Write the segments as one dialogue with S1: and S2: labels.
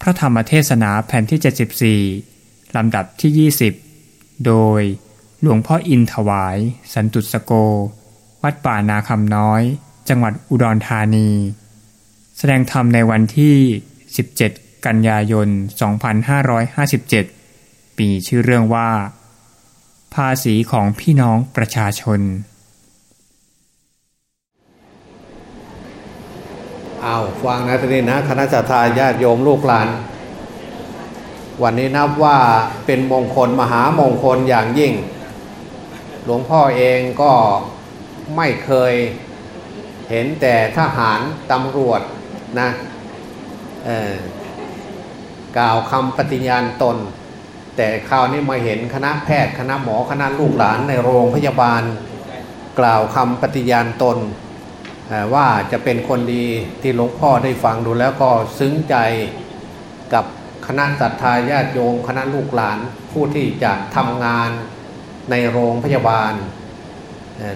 S1: พระธรรมเทศนาแผ่นที่ 74 ลำดับที่ 20 โดยหลวงพ่ออินถวาย สันตุสโก วัดป่านาคำน้อย จังหวัดอุดรธานี แสดงธรรมในวันที่ 17 กันยายน 2557 ปีชื่อเรื่องว่า ภาษีของพี่น้องประชาชน
S2: อ้าวฟังนะทีนี้นะคณะสัตยาญาติโยมลูกหลาน วันนี้นับว่าเป็นมงคลมหามงคลอย่างยิ่ง หลวงพ่อเองก็ไม่เคยเห็นแต่ทหารตำรวจนะกล่าวคำปฏิญาณตน แต่คราวนี้มาเห็นคณะแพทย์คณะหมอคณะลูกหลานในโรงพยาบาล กล่าวคำปฏิญาณตน ว่าจะเป็นคนดีที่หลวงพ่อได้ฟังดูแล้วก็ซึ้งใจกับคณะศรัทธาญาติโยมคณะลูกหลานผู้ที่จะทำงานในโรงพยาบาล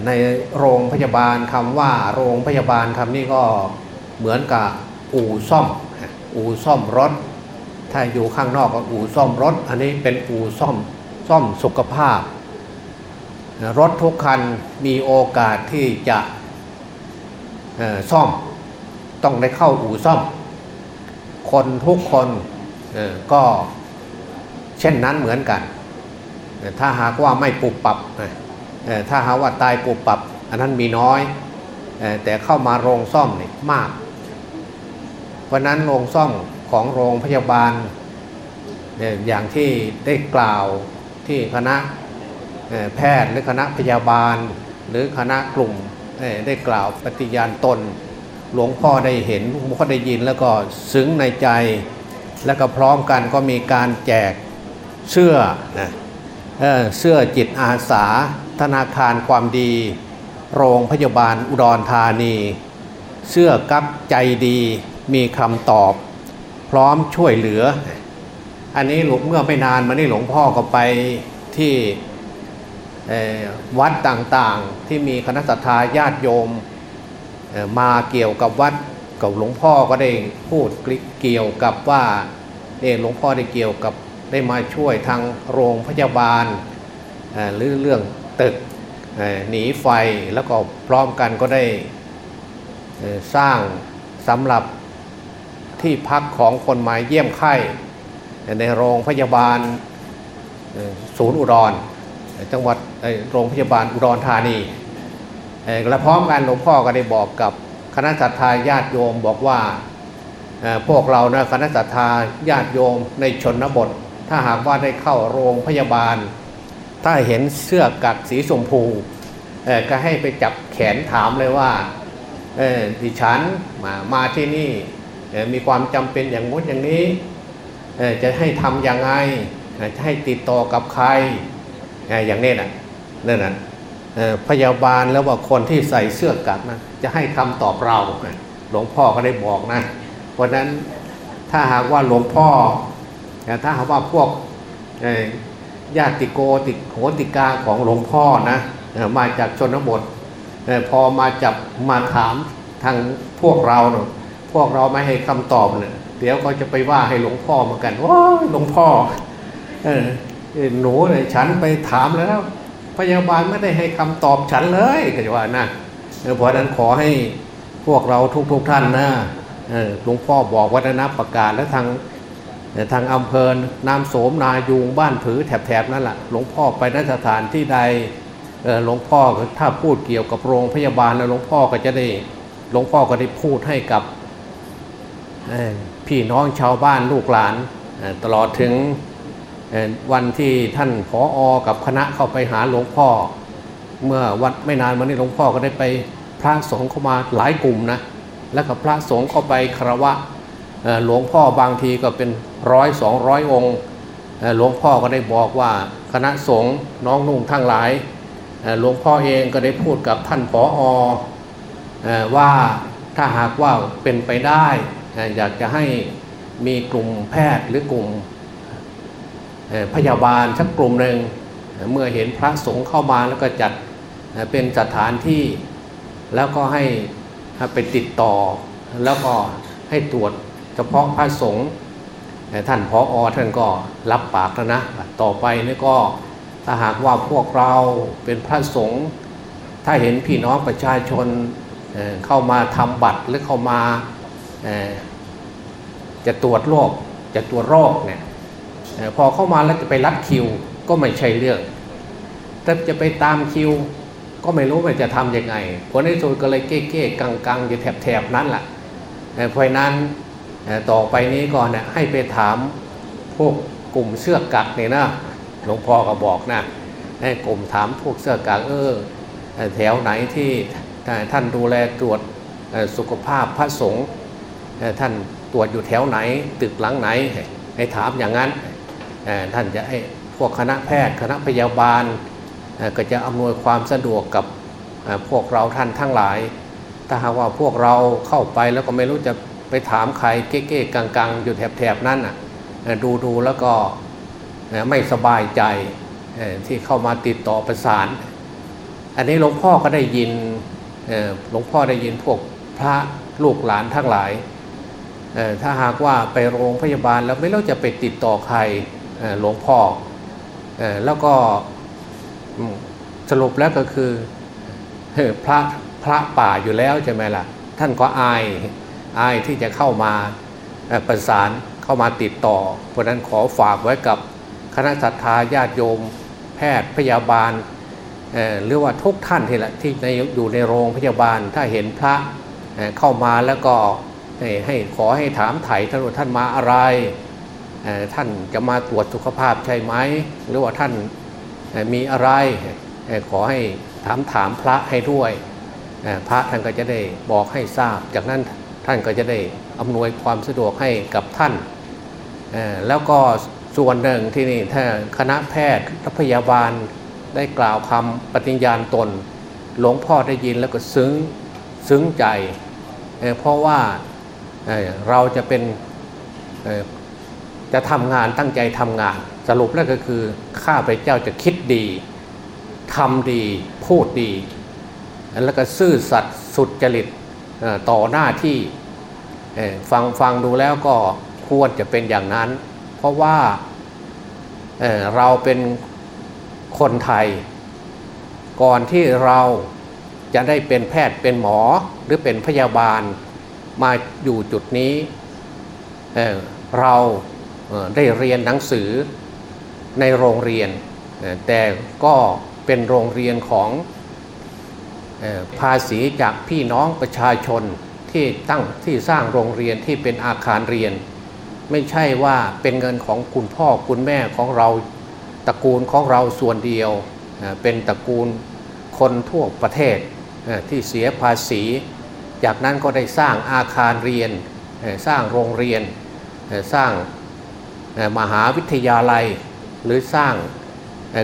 S2: ในโรงพยาบาลคำว่าโรงพยาบาลคำนี้ก็เหมือนกับอู่ซ่อม อู่ซ่อมรถ ถ้าอยู่ข้างนอกก็อู่ซ่อมรถ อันนี้เป็นอู่ซ่อมซ่อมสุขภาพ รถทุกคันมีโอกาสที่จะ ซ่อมต้องได้เข้าอู่ซ่อม คนทุกคนก็เช่นนั้นเหมือนกัน ถ้าหากว่าไม่ปุบปับถ้าหากว่าตายปุบปับ อันนั้นมีน้อย แต่เข้ามาโรงซ่อมนี่มาก เพราะนั้นโรงซ่อมของโรงพยาบาล อย่างที่ได้กล่าวที่คณะแพทย์หรือคณะพยาบาล หรือคณะกลุ่ม ได้กล่าวปฏิญาณตน หลวงพ่อได้เห็นหลวงพ่อได้ยินแล้วก็ซึ้งในใจ แล้วก็พร้อมกันก็มีการแจกเสื้อนะเเสื้อจิตอาสา ธนาคารความดี โรงพยาบาลอุดรธานี เสื้อกับใจดีมีคำตอบ พร้อมช่วยเหลือ อันนี้หลวงเมื่อไม่นานมานี่หลวงพ่อก็ไปที่ วัดต่างๆที่มีคณะสัตยาญาติโยมมาเกี่ยวกับวัดกับหลวงพ่อก็ได้พูดเกี่ยวกับว่าเนี่ยหลวงพ่อได้เกี่ยวกับได้มาช่วยทางโรงพยาบาลหรือเรื่องตึกหนีไฟแล้วก็พร้อมกันก็ได้สร้างสำหรับที่พักของคนมาเยี่ยมไข้ในโรงพยาบาลศูนย์อุดร จังหวัดโรงพยาบาลอุดรธานีและพร้อมกันหลวงพ่อก็ได้บอกกับคณะสัตยาญาติโยมบอกว่าพวกเรานะคณะสัตยาญาติโยมในชนบท ถ้าหากว่าได้เข้าโรงพยาบาล ถ้าเห็นเสื้อกัดสีชมพูก็ให้ไปจับแขนถามเลยว่าดิฉันมามาที่นี่มีความจำเป็นอย่างงู้นอย่างนี้จะให้ทำยังไงจะให้ติดต่อกับใคร อย่างนี้นะนั่นนะพยาบาลแล้วว่าคนที่ใส่เสื้อกั๊กนะจะให้คำตอบเราหลวงพ่อก็ได้บอกนะเพราะนั้นถ้าหากว่าหลวงพ่อถ้าหากว่าพวกญาติโกติโหติกาของหลวงพ่อนะมาจากชนบทพอมาจับมาถามทางพวกเราเนาะพวกเราไม่ให้คำตอบเนี่ยเดี๋ยวก็จะไปว่าให้หลวงพ่อเหมือนกันว้าหลวงพ่อ หนูเนี่ยฉันไปถามแล้ว พยาบาลไม่ได้ให้คำตอบฉันเลยก็จะว่านะเพราะนั้นขอให้พวกเราทุกๆทท่านนะหลวงพ่อบอกวัฒนประกาศและทางทางอำเภอน้ำโสมนายูงบ้านผือแถบๆนั่นแหละหลวงพ่อไปนสถานที่ใดหลวงพ่อถ้าพูดเกี่ยวกับโรงพยาบาลแล้วหลวงพ่อก็จะได้หลวงพ่อก็ได้พูดให้กับพี่น้องชาวบ้านลูกหลานตลอดถึง วันที่ท่านผออกับคณะเข้าไปหาหลวงพ่อ เมื่อวัดไม่นานมานี้หลวงพ่อก็ได้ไปพระสงฆ์เข้ามาหลายกลุ่มนะแล้วก็พระสงฆ์เข้าไปคารวะหลวงพ่อบางทีก็เป็นร้อยสองร้อยองค์หลวงพ่อก็ได้บอกว่าคณะสงฆ์น้องนุ่งทั้งหลายหลวงพ่อเองก็ได้พูดกับท่านผออว่าถ้าหากว่าเป็นไปได้ อยากจะให้มีกลุ่มแพทย์หรือกลุ่ม พยาบาลสักกลุ่มหนึ่งเมื่อเห็นพระสงฆ์เข้ามาแล้วก็จัดเป็นสถานที่แล้วก็ให้ไปติดต่อ แล้วก็ให้ตรวจเฉพาะพระสงฆ์ท่านพออท่านก็รับปากแล้วนะ ต่อไปนี่ก็ถ้าหากว่าพวกเราเป็นพระสงฆ์ถ้าเห็นพี่น้องประชาชนเข้ามาทำบัตรหรือเข้ามาจะตรวจโรคจะตรวจโรคเนี่ย พอเข้ามาแล้วจะไปรัดคิวก็ไม่ใช่เรื่องแต่จะไปตามคิว ก็ไม่รู้ว่าจะทำยังไงผลในสุดก็เลยเก้เก้กังกังอยู่แถบๆนั้นแหละเพราะนั้นต่อไปนี้ก่อนเนี่ยให้ไปถามพวกกลุ่มเสื้อกักเนี่ยนะหลวงพ่อก็บอกนะให้กลุ่มถามพวกเสื้อกักเออแถวไหนที่ท่านดูแลตรวจสุขภาพพระสงฆ์ท่านตรวจอยู่แถวไหน ตึกหลังไหน ให้ถามอย่างนั้น ท่านจะให้พวกคณะแพทย์ คณะพยาบาลก็จะอำนวยความสะดวกกับพวกเราท่านทั้งหลาย ถ้าหากว่าพวกเราเข้าไปแล้วก็ไม่รู้จะไปถามใครเก๊ๆกังๆ อยู่แถบๆนั้นดูดูแล้วก็ไม่สบายใจที่เข้ามาติดต่อประสาน อันนี้หลวงพ่อก็ได้ยินหลวงพ่อได้ยินพวกพระลูกหลานทั้งหลาย ถ้าหากว่าไปโรงพยาบาลแล้วไม่รู้จะไปติดต่อใคร หลวงพ่อแล้วก็สรุปแล้วก็คือพระพระป่าอยู่แล้วใช่ไหมล่ะ ท่านก็อายอายที่จะเข้ามาประสานเข้ามาติดต่อ เพราะนั้นขอฝากไว้กับคณะสัตยาญาติโยม แพทย์พยาบาลหรือว่าทุกท่านที่ละที่ในอยู่ในโรงพยาบาลถ้าเห็นพระเข้ามาแล้วก็ให้ขอให้ถามไถ่ท่านว่าท่านมาอะไร ท่านจะมาตรวจสุขภาพใช่ไหมหรือว่าท่านมีอะไรขอให้ถามถามพระให้ด้วย พระท่านก็จะได้บอกให้ทราบ จากนั้นท่านก็จะได้อำนวยความสะดวกให้กับท่าน แล้วก็ส่วนหนึ่งที่นี่ถ้าคณะแพทย์และพยาบาลได้กล่าวคำปฏิญญาณตน หลวงพ่อได้ยินแล้วก็ซึ้งซึ้งใจ เพราะว่าเราจะเป็น จะทำงานตั้งใจทำงาน สรุปแล้วก็คือข้าพเจ้าจะคิดดีทำดีพูดดี แล้วก็ซื่อสัตย์สุดจริตต่อหน้าที่ฟังฟังดูแล้วก็ควรจะเป็นอย่างนั้น เพราะว่าเเราเป็นคนไทย ก่อนที่เราจะได้เป็นแพทย์เป็นหมอหรือเป็นพยาบาลมาอยู่จุดนี้เเรา ได้เรียนหนังสือในโรงเรียน แต่ก็เป็นโรงเรียนของภาษีจากพี่น้องประชาชนที่ตั้งที่สร้างโรงเรียนที่เป็นอาคารเรียน ไม่ใช่ว่าเป็นเงินของคุณพ่อคุณแม่ของเราตระกูลของเราส่วนเดียว เป็นตระกูลคนทั่วประเทศที่เสียภาษี จากนั้นก็ได้สร้างอาคารเรียนสร้างโรงเรียนสร้าง มหาวิทยาลัยหรือสร้าง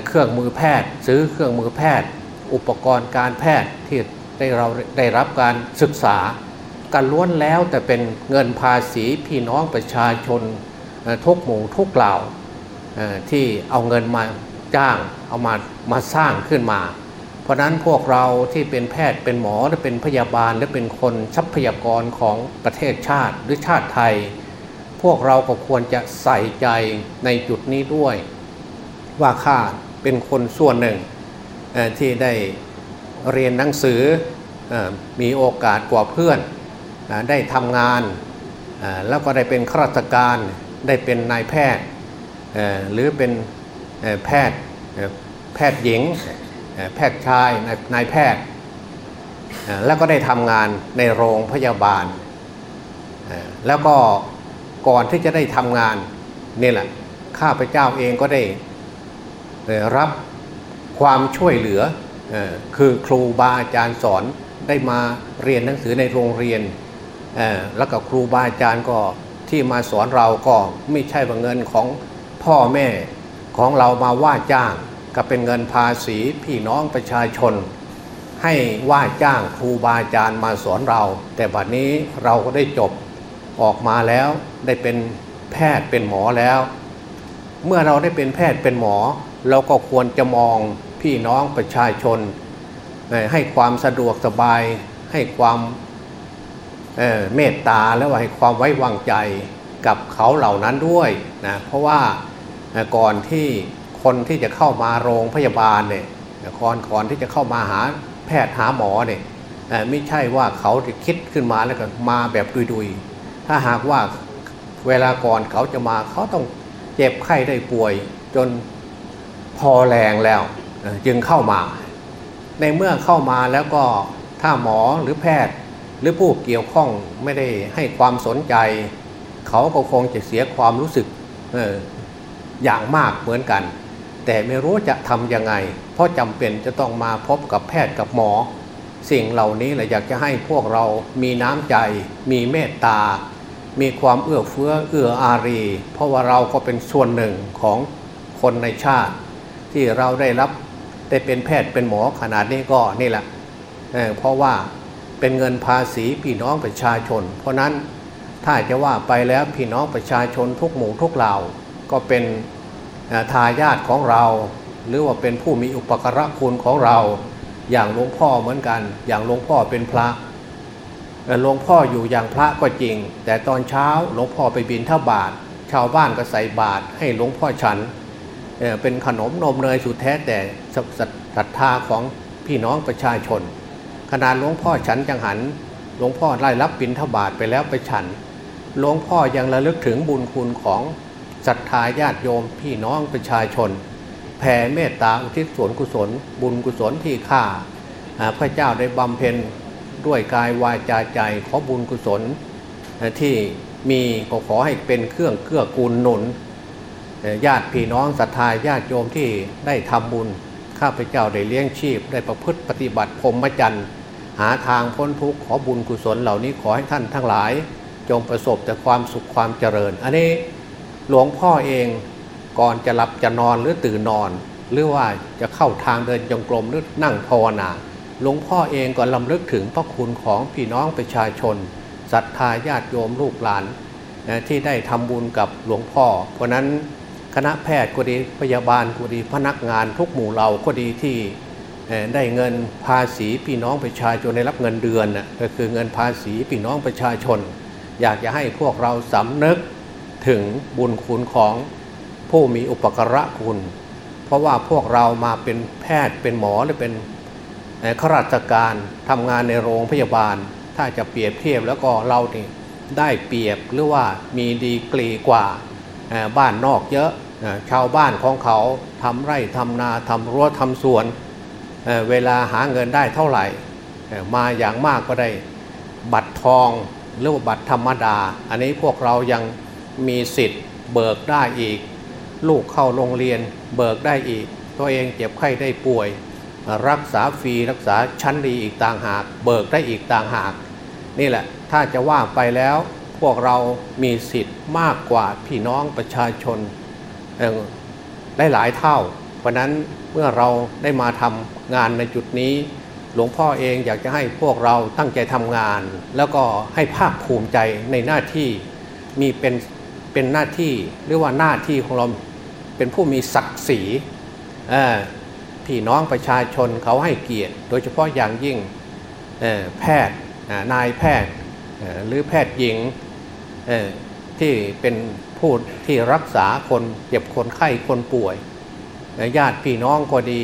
S2: เครื่องมือแพทย์ ซื้อเครื่องมือแพทย์ อุปกรณ์การแพทย์ที่ได้เราได้รับการศึกษาการล้วนแล้วแต่เป็นเงินภาษีพี่น้องประชาชนทุกหมู่ทุกเหล่าที่เอาเงินมาจ้างเอามามาสร้างขึ้นมา เพราะนั้นพวกเราที่เป็นแพทย์เป็นหมอหรือเป็นพยาบาลหรือเป็นคนทรัพยากรของประเทศชาติหรือชาติไทย พวกเราก็ควรจะใส่ใจในจุดนี้ด้วย ว่าข้าเป็นคนส่วนหนึ่งที่ได้เรียนหนังสือมีโอกาสกว่าเพื่อนได้ทำงานแล้วก็ได้เป็นข้าราชการได้เป็นนายแพทย์หรือเป็นแพทย์แพทย์หญิง แพทย์ชายนายแพทย์แล้วก็ได้ทำงานในโรงพยาบาลแล้วก็ ก่อนที่จะได้ทำงานนี่แหละข้าพเจ้าเองก็ได้รับความช่วยเหลือคือครูบาอาจารย์สอนได้มาเรียนหนังสือในโรงเรียนแล้วก็ครูบาอาจารย์ก็ที่มาสอนเราก็ไม่ใช่ว่าเงินของพ่อแม่ของเรามาว่าจ้าง ก็เป็นเงินภาษีพี่น้องประชาชน ให้ว่าจ้างครูบาอาจารย์มาสอนเรา แต่บัดนี้เราก็ได้จบ ออกมาแล้วได้เป็นแพทย์เป็นหมอแล้ว เมื่อเราได้เป็นแพทย์เป็นหมอ เราก็ควรจะมองพี่น้องประชาชน ให้ความสะดวกสบาย ให้ความเมตตาและว่าให้ความไว้วางใจกับเขาเหล่านั้นด้วยนะเพราะว่าก่อนที่คนที่จะเข้ามาโรงพยาบาลเนี่ยก่อนก่อนที่จะเข้ามาหาแพทย์หาหมอเนี่ยไม่ใช่ว่าเขาจะคิดขึ้นมาแล้วก็มาแบบดุยๆ ถ้าหากว่าเวลาก่อนเขาจะมาเขาต้องเจ็บไข้ได้ป่วย จนพอแรงแล้วจึงเข้ามา ในเมื่อเข้ามาแล้วก็ถ้าหมอหรือแพทย์หรือผู้เกี่ยวข้องไม่ได้ให้ความสนใจ เขาก็คงจะเสียความรู้สึกอออย่างมากเหมือนกัน แต่ไม่รู้จะทำยังไง เพราะจำเป็นจะต้องมาพบกับแพทย์กับหมอ สิ่งเหล่านี้เราอยากจะให้พวกเรามีน้ำใจ มีเมตตา มีความเอื้อเฟื้อเอื้ออารี เพราะว่าเราก็เป็นส่วนหนึ่งของคนในชาติ ที่เราได้รับได้เป็นแพทย์เป็นหมอขนาดนี้ก็นี่แหละเเพราะว่าเป็นเงินภาษีพี่น้องประชาชน เพราะนั้นถ้าจะว่าไปแล้วพี่น้องประชาชนทุกหมู่ทุกเหล่าก็เป็นทายาทของเรา หรือว่าเป็นผู้มีอุปการะคุณของเรา อย่างหลวงพ่อเหมือนกัน อย่างหลวงพ่อเป็นพระ หลวงพ่ออยู่อย่างพระก็จริง แต่ตอนเช้าหลวงพ่อไปบินท่าบาท ชาวบ้านก็ใส่บาตรให้หลวงพ่อฉันเป็นขนมนมเนยสุดแท้แต่ศรัทธาของพี่น้องประชาชน ขนาดหลวงพ่อฉันจังหันหลวงพ่อไล่รับบิณฑบาตไปแล้วไปฉันหลวงพ่อยังระลึกถึงบุญคุณของศรัทธาญาติโยมพี่น้องประชาชน แผ่เมตตาอุทิศส่วนกุศล บุญกุศลที่ข้าพระเจ้าได้บำเพ็ญ ด้วยกายวาจาใจขอบุญกุศลที่มีก็ขอให้เป็นเครื่องเกื้อกูลหนุนญาติพี่น้องศรัทธาญาติโยมที่ได้ทำบุญข้าพเจ้าได้เลี้ยงชีพ ได้ประพฤติปฏิบัติพรหมจรรย์หาทางพ้นทุกข์ขอบุญกุศลเหล่านี้ขอให้ท่านทั้งหลาย จงประสบแต่ความสุขความเจริญ อันนี้หลวงพ่อเองก่อนจะหลับจะนอนหรือตื่นนอน หรือว่าจะเข้าทางเดินจงกรมหรือนั่งภาวนา หลวงพ่อเองก็ลำลึกถึงพระคุณของพี่น้องประชาชนศรัทธาญาติโยมลูกหลานที่ได้ทำบุญกับหลวงพ่อ เพราะนั้นคณะแพทย์ก็ดีพยาบาลก็ดีพนักงานทุกหมู่เหล่าก็ดีที่ได้เงินภาษีพี่น้องประชาชนได้รับเงินเดือนก็คือเงินภาษีพี่น้องประชาชน อยากจะให้พวกเราสำนึกถึงบุญคุณของผู้มีอุปการะคุณ เพราะว่าพวกเรามาเป็นแพทย์เป็นหมอหรือเป็น ข้าราชการทำงานในโรงพยาบาล ถ้าจะเปรียบเทียบแล้วก็เรานี่ได้เปรียบหรือว่ามีดีกรีกว่าบ้านนอกเยอะชาวบ้านของเขาทำไร่ทำนาทำรั้วทำสวนเวลาหาเงินได้เท่าไหร่ มาอย่างมากก็ได้บัตรทองหรือว่าบัตรธรรมดา อันนี้พวกเรายังมีสิทธิ์เบิกได้อีก ลูกเข้าโรงเรียนเบิกได้อีก ตัวเองเจ็บไข้ได้ป่วย รักษาฟรีรักษาชั้นดีอีกต่างหาก เบิกได้อีกต่างหาก นี่แหละถ้าจะว่าไปแล้วพวกเรามีสิทธิ์มากกว่าพี่น้องประชาชนได้หลายเท่า เพราะนั้นเมื่อเราได้มาทำงานในจุดนี้ หลวงพ่อเองอยากจะให้พวกเราตั้งใจทำงาน แล้วก็ให้ภาคภูมิใจในหน้าที่มีเป็นเป็นหน้าที่หรือว่าหน้าที่ของเราเป็นผู้มีศักดิ์ศรี พี่น้องประชาชนเขาให้เกียรติ โดยเฉพาะอย่างยิ่งแพทย์นายแพทย์หรือแพทย์หญิงที่เป็นผู้ที่รักษาคนเจ็บคนไข้คนป่วย ญาติพี่น้องก็ดี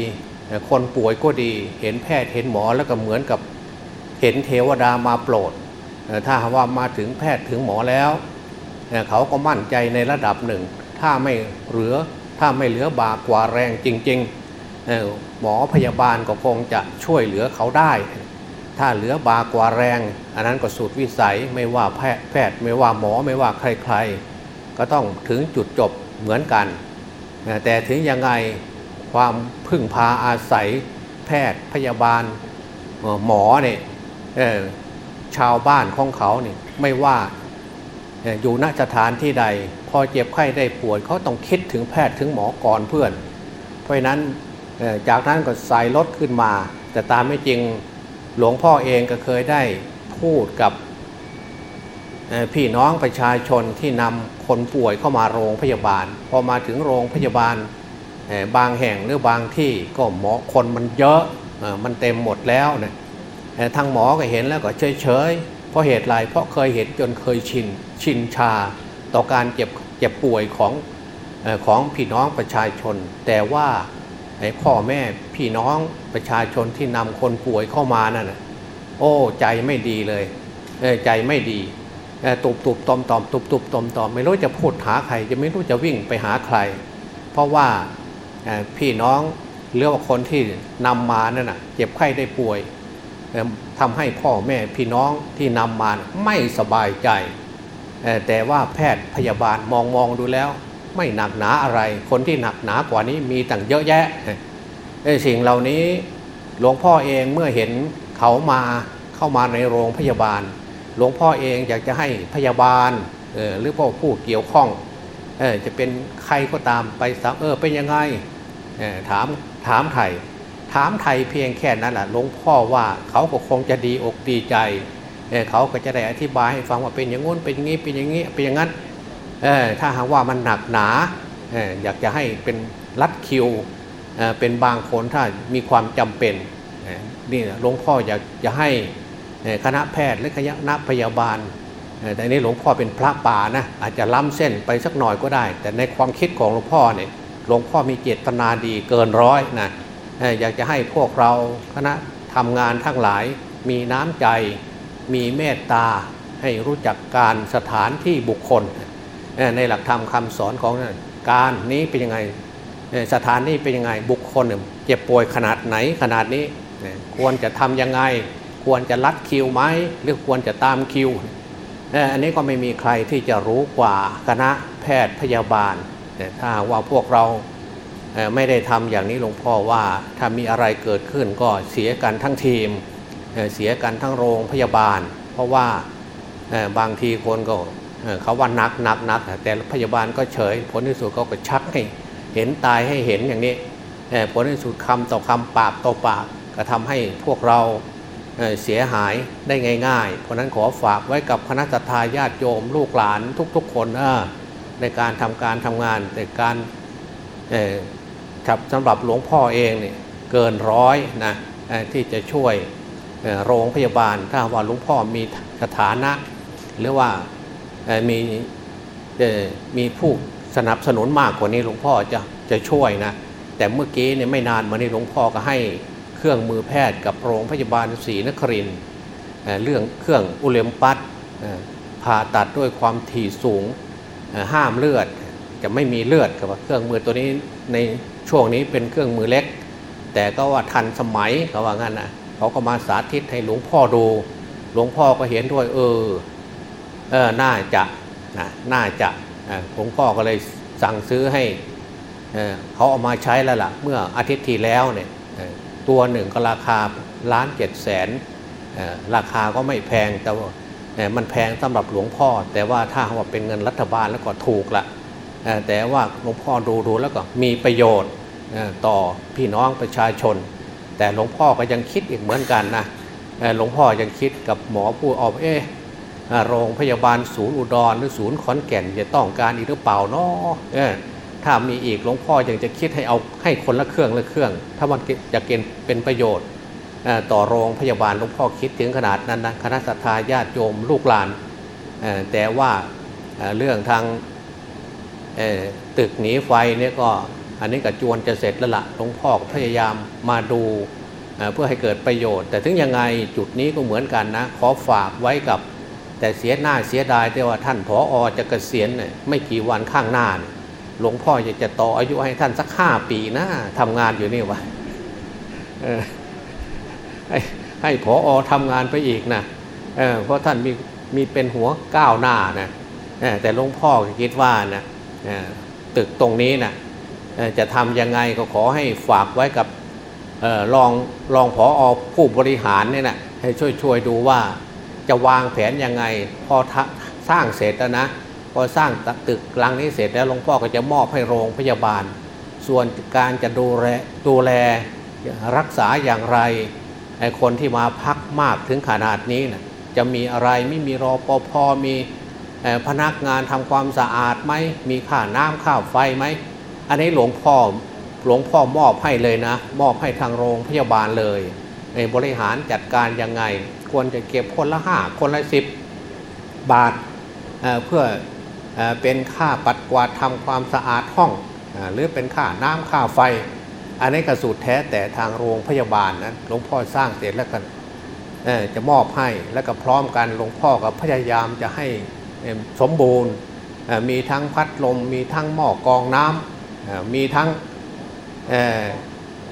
S2: คนป่วยก็ดีเห็นแพทย์เห็นหมอแล้วก็เหมือนกับเห็นเทวดามาโปรด ถ้าว่ามาถึงแพทย์ถึงหมอแล้ว เขาก็มั่นใจในระดับหนึ่ง ถ้าไม่เหลือถ้าไม่เหลือบากว่าแรงจริง ๆ หมอพยาบาลก็คงจะช่วยเหลือเขาได้ ถ้าเหลือบากว่าแรง อันนั้นก็สุดวิสัยไม่ว่าแพทย์แพทย์ไม่ว่าหมอไม่ว่าใครๆ ก็ต้องถึงจุดจบเหมือนกัน แต่ถึงยังไงความพึ่งพาอาศัยแพทย์พยาบาลหมอเนี่ยชาวบ้านของเขาเนี่ยไม่ว่าอยู่ณสถานที่ใด พอเจ็บไข้ได้ป่วยเขาต้องคิดถึงแพทย์ถึงหมอก่อนเพื่อน เพราะนั้น จากนั้นก็ใส่รถขึ้นมา แต่ตามไม่จริงหลวงพ่อเองก็เคยได้พูดกับพี่น้องประชาชนที่นำคนป่วยเข้ามาโรงพยาบาล พอมาถึงโรงพยาบาลบางแห่งหรือบางที่ก็หมอคนมันเยอะมันเต็มหมดแล้วเนี่ยทางหมอก็เห็นแล้วก็เฉยเฉยเพราะเหตุไรเพราะเคยเห็นจนเคยชินชินชาต่อการเจ็บเจ็บป่วยของของพี่น้องประชาชน แต่ว่า พ่อแม่พี่น้องประชาชนที่นำคนป่วยเข้ามานั่นโอ้ใจไม่ดีเลยใจไม่ดีตุบตุบตอมตอมตุบตุบตอมตอมไม่รู้จะพูดหาใคร จะไม่รู้จะวิ่งไปหาใคร เพราะว่าพี่น้องหรือว่าคนที่นำมานั่นนะเจ็บไข้ได้ป่วยทำให้พ่อแม่พี่น้องที่นำมาไม่สบายใจ แต่ว่าแพทย์พยาบาลมองมองดูแล้ว ไม่หนักหนาอะไร คนที่หนักหนากว่านี้มีต่างเยอะแยะสิ่งเหล่านี้หลวงพ่อเองเมื่อเห็นเขามาเข้ามาในโรงพยาบาล หลวงพ่อเองอยากจะให้พยาบาลหรือพ่อผู้เกี่ยวข้องจะเป็นใครก็ตามไปสัมเออเป็นยังไงถามถามไทยถามไทยเพียงแค่นั้นแหละหลวงพ่อว่าเขาก็คงจะดีอกดีใจเเขาก็จะได้อธิบายให้ฟังว่าเป็นอย่างงู้นเป็นอย่างนี้เป็นอย่างนี้เป็นอย่างนั้น ถ้าหากว่ามันหนักหนาอยากจะให้เป็นรัดคิวเป็นบางคนถ้ามีความจำเป็นนี่หลวงพ่ออยากจะให้คณะแพทย์และคณะพยาบาลแต่นี้หลวงพ่อเป็นพระป่านะอาจจะล้ำเส้นไปสักหน่อยก็ได้ แต่ในความคิดของหลวงพ่อเนี่ยหลวงพ่อมีเจตนาดีเกินร้อยนะอยากจะให้พวกเราคณะทำงานทั้งหลาย มีน้ำใจ มีเมตตาให้รู้จักการสถานที่บุคคล ในหลักธรรมคำสอนของการนี้เป็นยังไงสถานนี้เป็นยังไงบุคคลเจ็บป่วยขนาดไหนขนาดนี้ควรจะทำยังไง ควรจะลัดคิวไหมหรือควรจะตามคิวอันนี้ก็ไม่มีใครที่จะรู้กว่าคณะแพทย์พยาบาลถ้าว่าพวกเราไม่ได้ทำอย่างนี้หลวงพ่อว่าถ้ามีอะไรเกิดขึ้นก็เสียกันทั้งทีมเสียกันทั้งโรงพยาบาล เพราะว่าบางทีคนก็ เขาว่านักนักนักแต่พยาบาลก็เฉย ผลที่สุดก็ก็ชักให้เห็นตายให้เห็นอย่างนี้ผลที่สุดคำต่อคำปากต่อปากก็ทำให้พวกเราเสียหายได้ง่าย ๆ เพราะนั้นขอฝากไว้กับคณะทาญาติโยมลูกหลานทุกๆ คนในการทำการทำงานในการสำหรับหลวงพ่อเองเนี่ยเกินร้อยนะที่จะช่วยโรงพยาบาลถ้าว่าหลวงพ่อมีสถานะ หรือว่า มีมีผู้สนับสนุนมากกว่านี้หลวงพ่อจะจะช่วยนะ แต่เมื่อกี้เนี่ยไม่นานมานี้หลวงพ่อก็ให้เครื่องมือแพทย์กับโรงพยาบาลศรีนครินเรื่องเครื่องอุเลมปัสผ่าตัดด้วยความถี่สูงห้ามเลือดจะไม่มีเลือดกับเครื่องมือตัวนี้ในช่วงนี้เป็นเครื่องมือเล็ก แต่ก็ว่าทันสมัยเขาว่างั้นนะเขาก็มาสาธิตให้หลวงพ่อดู หลวงพ่อก็เห็นด้วยเออ เออน่าจะนะน่าจะหลวงพ่อก็เลยสั่งซื้อให้เขาเอามาใช้แล้วล่ะ เมื่ออาทิตย์ที่แล้วเนี่ยตัวหนึ่งก็ราคาล้านเจ็ดแสนราคาก็ไม่แพงแต่ว่ามันแพงสำหรับหลวงพ่อ แต่ว่าถ้าว่าเป็นเงินรัฐบาลแล้วก็ถูกละแต่ว่าหลวงพ่อดูดูแล้วก็มีประโยชน์ต่อพี่น้องประชาชน แต่หลวงพ่อก็ยังคิดอีกเหมือนกันนะหลวงพ่อยังคิดกับหมอผู้ออกเออ โรงพยาบาลศูนย์อุดรหรือศูนย์ขอนแก่นจะต้องการอีกหรือเปล่าเนาะถ้ามีอีกหลวงพ่อยังจะคิดให้เอาให้คนละเครื่องละเครื่อง ถ้ามันจะเกณฑ์เป็นประโยชน์ต่อโรงพยาบาลหลวงพ่อคิดถึงขนาดนั้นนะคณะสัตยาญาติโยมลูกหลาน แต่ว่าเรื่องทางตึกหนีไฟเนี่ยก็อันนี้กับจวนจะเสร็จแล้วละหลวงพ่อพยายามมาดูเพื่อให้เกิดประโยชน์ แต่ถึงยังไงจุดนี้ก็เหมือนกันนะ ขอฝากไว้กับ แต่เสียหน้าเสียดายแต่ว่าท่านผออจะเกษียณไม่กี่วันข้างหน้าหลวงพ่ออยากจะต่ออายุให้ท่านสักห้าปีนะทำงานอยู่นี่วะให้ให้ผออทำงานไปอีกนะเเพราะท่านมีมีเป็นหัวก้าวหน้านะแต่หลวงพ่อคิดว่านะตึกตรงนี้นะจะทำยังไงก็ขอให้ฝากไว้กับรองรองผออผู้บริหารเนี่ยนะให้ช่วยช่วยดูว่า จะวางแผนยังไง พอสร้างเสร็จแล้วนะ พอสร้างตึกหลังนี้เสร็จแล้วหลวงพ่อก็จะมอบให้โรงพยาบาล ส่วนการจะดูแลดูแลรักษาอย่างไรไอ้คนที่มาพักมากถึงขนาดนี้นะจะมีอะไรไม่มีรอปภมีพนักงานทำความสะอาดไหมมีค่าน้ำค่าไฟไหมอันนี้หลวงพ่อหลวงพ่อมอบให้เลยนะ มอบให้ทางโรงพยาบาลเลยบริหารจัดการยังไง ควรจะเก็บคนละห้าคนละสิบบาทเเพื่อเป็นค่าปัดกวาดทำความสะอาดห้องหรือเป็นค่าน้ำค่าไฟ อันนี้กระสุดแท้แต่ทางโรงพยาบาลนะหลวงพ่อสร้างเสร็จแล้วกันจะมอบให้แล้วก็พร้อมกันหลวงพ่อกับพยายามจะให้สมบูรณ์มีทั้งพัดลม มีทั้งหม้อกองน้ำมีทั้ง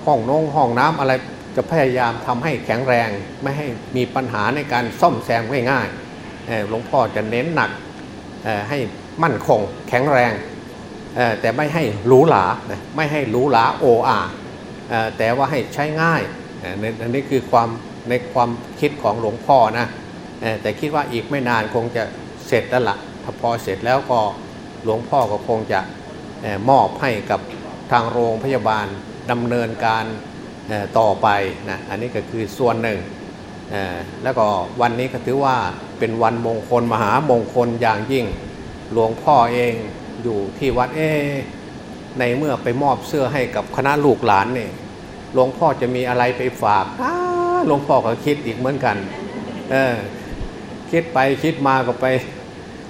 S2: ห้องนงห้องน้ำอะไร จะพยายามทำให้แข็งแรงไม่ให้มีปัญหาในการซ่อมแซมง่ายๆหลวงพ่อจะเน้นหนักให้มั่นคงแข็งแรง แต่ไม่ให้หรูหราไม่ให้หรูหราโออาแต่ว่าให้ใช้ง่ายอันนี้คือความในความคิดของหลวงพ่อนะแต่คิดว่าอีกไม่นานคงจะเสร็จแล้วละ่ะถ้าพอเสร็จแล้วก็หลวงพ่อก็คงจะมอบให้กับทางโรงพยาบาลดำเนินการ ต่อไปนะอันนี้ก็คือส่วนหนึ่ง แล้วก็วันนี้ก็ถือว่าเป็นวันมงคลมหามงคลอย่างยิ่ง หลวงพ่อเองอยู่ที่วัดเอในเมื่อไปมอบเสื้อให้กับคณะลูกหลานเนี่ยหลวงพ่อจะมีอะไรไปฝากหลวงพ่อก็คิดอีกเหมือนกันเออคิดไปคิดมาก็ไป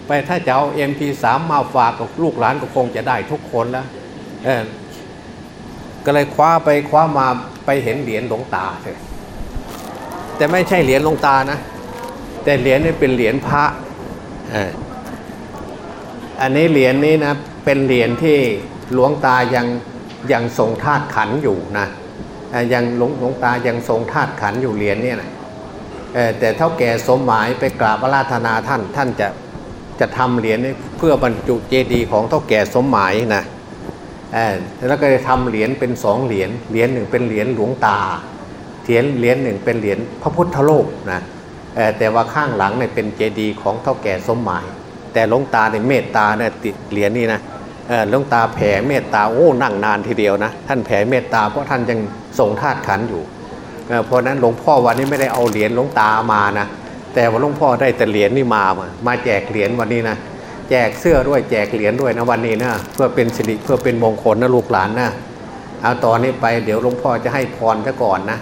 S2: ไปถ้าจะเอาเอ็มพีสามมาฝากกับลูกหลานก็คงจะได้ทุกคนแล้วเออก็เลยคว้าไปคว้ามา ไปเห็นเหรียญหลวงตาเลยแต่ไม่ใช่เหรียญหลวงตานะ แต่เหรียญนี่เป็นเหรียญพระอันนี้เหรียญนี้นะเป็นเหรียญที่หลวงตายังยังทรงธาตุขันอยู่นะยังหลวงหลวงตายังทรงธาตุขันอยู่เหรียญนี่นะแต่เท่าแก่สมหมายไปกราบราธนาท่านท่านจะจะทำเหรียญเพื่อบรรจุเจดีย์ของเท่าแก่สมหมายนะ แล้วก็จะทำเหรียญเป็นสองเหรียญ เหรียญหนึ่งเป็นเหรียญหลวงตา เหรียญเหรียญหนึ่งเป็นเหรียญพระพุทธโลกนะแต่ว่าข้างหลังเนี่ยเป็นเจดีย์ของเท่าแก่สมหมาย แต่หลวงตาในเมตตาเนี่ยติดเหรียญนี่นะหลวงตาแผ่เมตตาโอ้นั่งนานทีเดียวนะ ท่านแผ่เมตตาเพราะท่านยังทรงธาตุขันอยู่ เพราะนั้นหลวงพ่อวันนี้ไม่ได้เอาเหรียญหลวงตามานะ แต่ว่าหลวงพ่อได้แต่เหรียญนี่มา มาแจกเหรียญวันนี้นะ แจกเสื้อด้วยแจกเหรียญด้วยนะวันนี้นะเพื่อเป็นสิริเพื่อเป็นมงคลนะลูกหลานนะเอาตอนนี้ไปเดี๋ยวหลวงพ่อจะให้พรซะก่อนนะ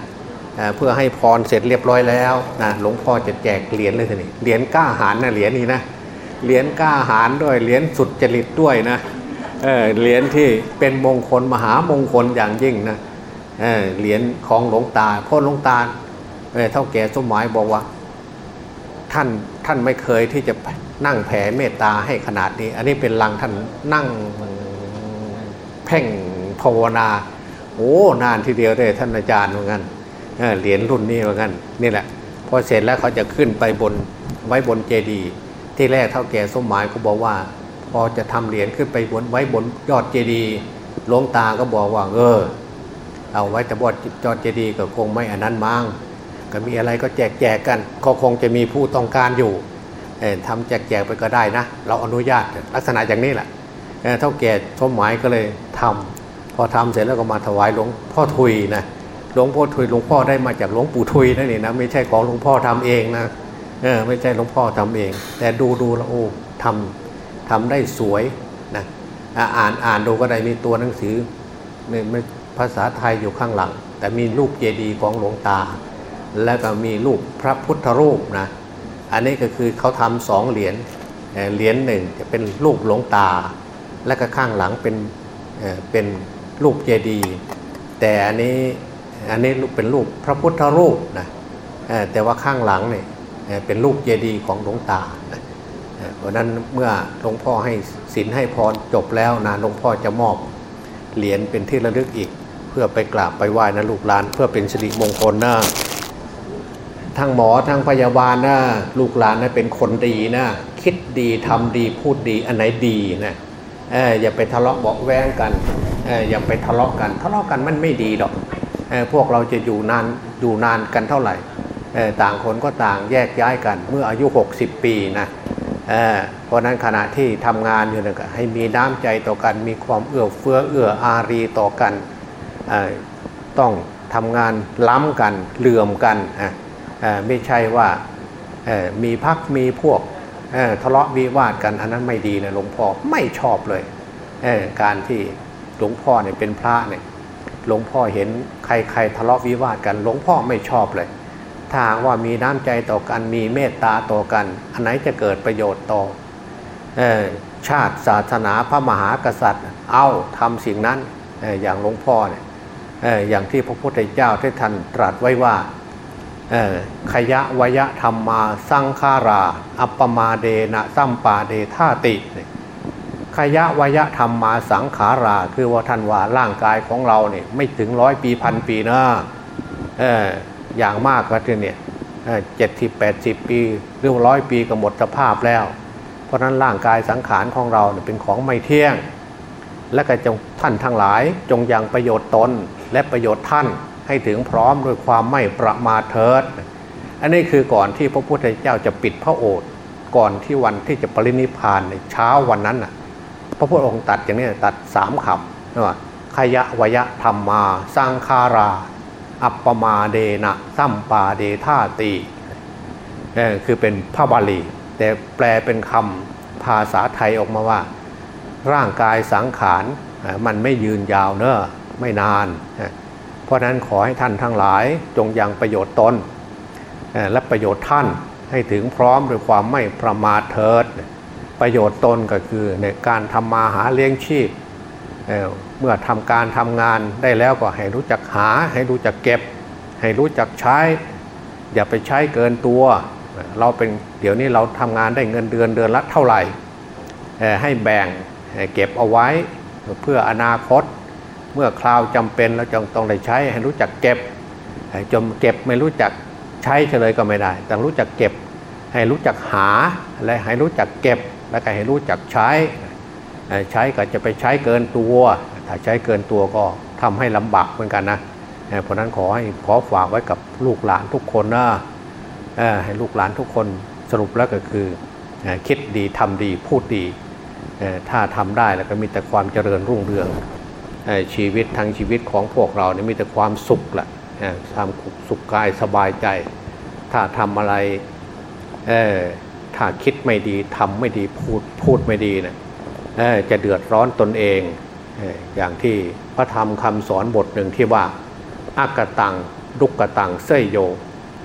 S2: เพื่อให้พรเสร็จเรียบร้อยแล้วนะหลวงพ่อจะแจกเหรียญเลยทีนี้เหรียญก้าหารนะเหรียญนี้นะเหรียญก้าหารด้วยเหรียญสุดจริตด้วยนะเหรียญที่เป็นมงคลมหามงคลอย่างยิ่งนะเหรียญของหลวงตาพ่อหลวงตาเท่าแก่สมหมายบอกว่า ท่านท่านไม่เคยที่จะ นั่งแผ่เมตตาให้ขนาดนี้ อันนี้เป็นลังท่านนั่งเพ่งภาวนา โอ้นานทีเดียวเลยท่านอาจารย์เหมือนกันเหรียญรุ่นนี้เหมือนกันนี่แหละพอเสร็จแล้วเขาจะขึ้นไปบนไว้บนเจดีย์ที่แรกเท่าแก่สมหมายก็บอกว่า พอจะทำเหรียญขึ้นไปบนไว้บนยอดเจดีย์หลวงตาก็บอกว่าเออเอาไว้แต่บนยอดเจดีย์ก็คงไม่อันนั้นมั้งก็มีอะไรก็แจกแจกกันก็คงจะมีผู้ต้องการอยู่ ทำแจกแจกไปก็ได้นะ เราอนุญาตลักษณะอย่างนี้แหละเท่าแก่สมหมายก็เลยทำพอทำเสร็จแล้วก็มาถวายหลวงพ่อทุยนะหลวงพ่อทุยหลวงพ่อได้มาจากหลวงปู่ทุยนั่นเองนะไม่ใช่ของหลวงพ่อทำเองนะเออไม่ใช่หลวงพ่อทำเอง แต่ดูดูแล้วโอ้ทำทำได้สวยนะอ่านอ่านดูก็ได้มีตัวหนังสือในภาษาไทยอยู่ข้างหลัง แต่มีรูปเจดีย์ของหลวงตา แล้วก็มีรูปพระพุทธรูปนะ อันนี้ก็คือเขาทำสองเหรียญเหรียญหนึ่งจะเป็นรูปหลวงตา และก็ข้างหลังเป็นเป็นรูปเจดีย์แต่อันนี้อันนี้เป็นรูปพระพุทธรูปนะแต่ว่าข้างหลังเนี่ยเป็นรูปเจดีย์ของหลวงตาเพราะนั้นเมื่อหลวงพ่อให้ศีลให้พรจบแล้วนะหลวงพ่อจะมอบเหรียญเป็นที่ระลึกอีก เพื่อไปกราบไปไหว้นะลูกหลาน เพื่อเป็นสิริมงคลนะ ทั้งหมอทั้งพยาบาลนะลูกหลานนะเป็นคนดีนะคิดดีทำดีพูดดีอันไหนดีนะอออย่าไปทะเลาะเบาแวงกันเออย่าไปทะเลาะกัน ทะเลาะกันมันไม่ดีหรอกพวกเราจะอยู่นานอยู่นานกันเท่าไหร่ต่างคนก็ต่างแยกย้ายกัน เมื่ออายุ 60 ปีนะเออเพราะนั้นขณะที่ทำงานอยู่นะให้มีน้ำใจต่อกันมีความเอื้อเฟื้อเอื้ออารีต่อกันต้องทำงานล้ำกันเหลื่อมกัน ไม่ใช่ว่ามีพักมีพวกทะเลาะวิวาทกันอันนั้นไม่ดีนะหลวงพ่อไม่ชอบเลยการที่หลวงพ่อเนี่ยเป็นพระเนี่ยหลวงพ่อเห็นใครๆทะเลาะวิวาทกัน หลวงพ่อไม่ชอบเลยถ้าว่ามีน้ำใจต่อกันมีเมตตาต่อกัน อันไหนจะเกิดประโยชน์ต่อชาติศาสนาพระมหากษัตริย์ เอาทำสิ่งนั้นอย่างหลวงพ่อเนี่ยอย่างที่พระพุทธเจ้าได้ท่านตรัสไว้ว่า ขยะวยะธรรมมาสังขารา อัปปมาเดนะสัมปาเดธาติขยะวยะธรรมมาสังขารา คือว่าท่านว่าร่างกายของเราเนี่ยไม่ถึงร้อยปีพันปีนะอย่างมากก็คือเนี่ยเจ็ดสิบแปดสิบปีหรือร้อยปีก็หมดสภาพแล้ว เพราะนั้นร่างกายสังขารของเราเนี่ยเป็นของไม่เที่ยง และก็จงท่านทั้งหลายจงยังประโยชน์ตนและประโยชน์ท่าน ให้ถึงพร้อมด้วยความไม่ประมาทเถิด อันนี้คือก่อนที่พระพุทธเจ้าจะปิดพระโอษฐ์ก่อนที่วันที่จะปรินิพานในเช้าวันนั้นน่ะ พระพุทธองค์ตัดอย่างนี้ตัดสามคำนะว่าขยะวยะธรรมมาสร้างคารา อัปปมาเดนะสัมปาเดธาตีคือเป็นพระบาลี แต่แปลเป็นคำภาษาไทยออกมาว่า ร่างกายสังขารมันไม่ยืนยาวเนอะไม่นานเราะนั้นขอให้ท่านทั้งหลายจงยังประโยชน์ตนและประโยชน์ท่านให้ถึงพร้อมด้วยความไม่ประมาทเถิด ประโยชน์ตนก็คือในการทำมาหาเลี้ยงชีพเเมื่อทำการทำงานได้แล้วก็ให้รู้จักหา ให้รู้จักเก็บ ให้รู้จักใช้ อย่าไปใช้เกินตัว เราเป็นเดี๋ยวนี้เราทำงานได้เงินเดือนเดือนละเท่าไหร่ให้แบ่งเก็บเอาไว้เพื่ออนาคต เมื่อคราวจำเป็นเราจึงต้องได้ใช้ให้รู้จักเก็บจมเก็บไม่รู้จักใช้เฉลยก็ไม่ได้แต่รู้จักเก็บ ให้รู้จักหาและให้รู้จักเก็บแล้วก็ให้รู้จักใช้ ใช้ก็จะไปใช้เกินตัว ถ้าใช้เกินตัวก็ทำให้ลำบากเหมือนกันนะเพราะนั้นขอให้ขอฝากไว้กับลูกหลานทุกคนนะให้ลูกหลานทุกคนสรุปแล้วก็คือคิดดีทำดีพูดดี ถ้าทำได้แล้วก็มีแต่ความเจริญรุ่งเรือง ชีวิตทั้งชีวิตของพวกเราเนี่ยมีแต่ความสุขแหละทำสุขกายสบายใจ ถ้าทำอะไรถ้าคิดไม่ดีทำไม่ดีพูดพูดไม่ดีนะจะเดือดร้อนตนเอง อย่างที่พระธรรมคำสอนบทหนึ่งที่ว่าอากตังดุกตังเสยโย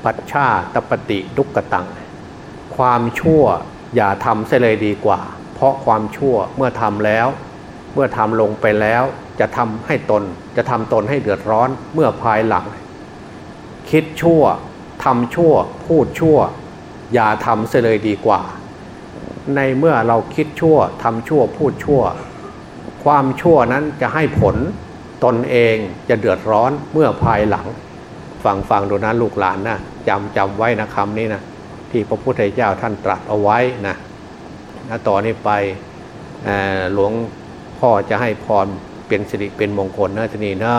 S2: ปัชชาตปฏิดุกตัง ความชั่วอย่าทำเสียเลยดีกว่า เพราะความชั่วเมื่อทำแล้ว เมื่อทำลงไปแล้ว จะทำให้ตนจะทำตนให้เดือดร้อนเมื่อภายหลัง คิดชั่วทำชั่ว พูดชั่ว อย่าทำเสียเลยดีกว่า ในเมื่อเราคิดชั่วทำชั่วพูดชั่ว ความชั่วนั้นจะให้ผลตนเองจะเดือดร้อนเมื่อภายหลัง ฟังฟังดูนะลูกหลานนะจำจำไว้นะคำนี้นะที่พระพุทธเจ้าท่านตรัสเอาไว้นะนะต่อนนี้ไปหลวงพ่อจะให้พร เป็นสิริเป็นมงคลนะทีนี้นะ